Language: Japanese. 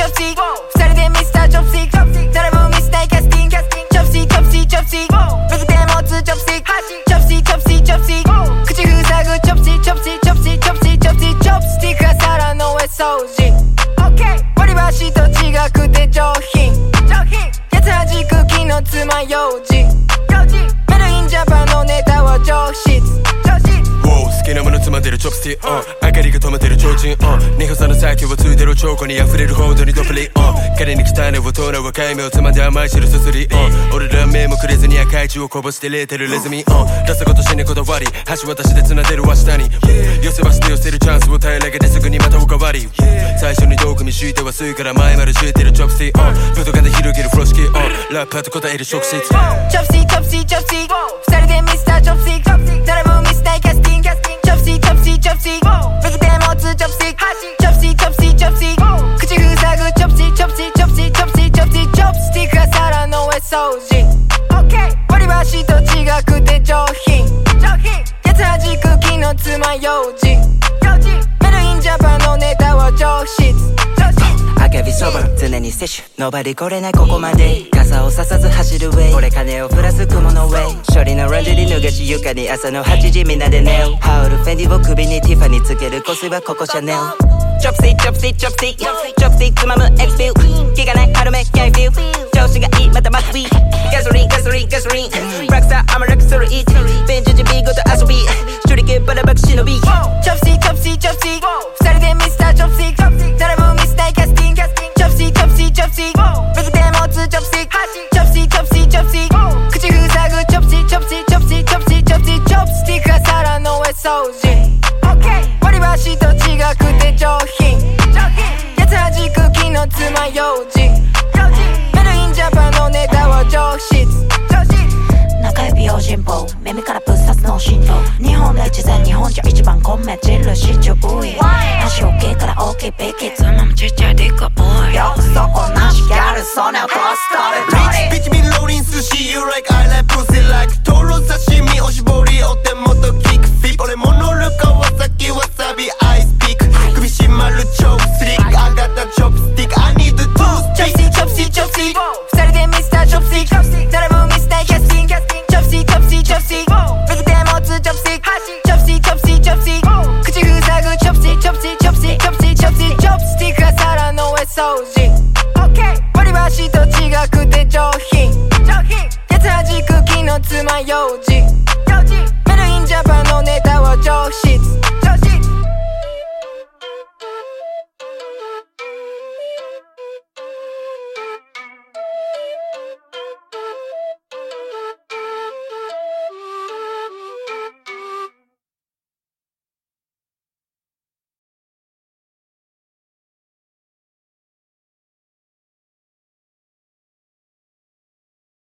チョプシー。二人でミスターチョプシー。誰もミスないキャスティング。チョプシー。チョプシーチョプシー右手持つチョプシーチョプシーチョプシーチョプシー口ふさぐチョプシーチョプシーチョプシーチョプシーチョプシーチョプスティックは皿の上掃除 OK 割り箸と違くて上品上品やつはじく気のつまようチョップスティック、uh、明かりが止まってる提灯、uh、二歩さの先をついてるチョコに溢れるほどにドプリ、uh、彼に来たねを通る若い目をつまんで甘い汁すすり、uh、俺ら目もくれずに赤い血をこぼしてれてるレズミ、uh、出すことしねこだわり橋渡しで繋いでるわ下に、寄せばして寄せるチャンスを平らげてすぐにまたおかわり最初に遠く見敷いてはすいから前まで敷いてるチョップスティック、uh、武道館で広げるフロシキ、uh、ラッパーと答える食質チョップスティックチョップスティックチョップスティッチョプスティックチョプスティック口塞ぐチョプスチョプスチョップスチョップスチョップスティックチョップスティックが皿の上掃除割り箸と違くて上品八つ弾く木の爪楊枝に摂取ノバリ来れないここまで。傘をささず走るウェイ俺金をプラス雲のウェイ処理のランジェリ脱がし床に朝の8時みんなで寝よう。ハウルフェンディを首にティファにつける香水はココシャネル。チョップスティックチョップスティックチョップスティックチョップスティックつまむエクスピュー気がない軽めキャイフィー。調子がいいまたマックビー。ガソリンガソリンガソリン。ブラックサーアマラクスルイートベンジュジビーごと遊び。手裏剣バラバク忍び昔と違くて上品。やつ弾く木の爪楊枝メルインジャパンのネタは上質。中指用心棒耳からぶっ刺す脳震盪右手持つチョップスティックチョップスティックチョップスティックチョップスティック口塞ぐチョップスティックチョップスティックチョップスティックチョップスティックチョップスティックチョップスティックが皿の上掃除割り箸と違くて上品やつ弾く木の爪楊枝メルインジャパンのネタ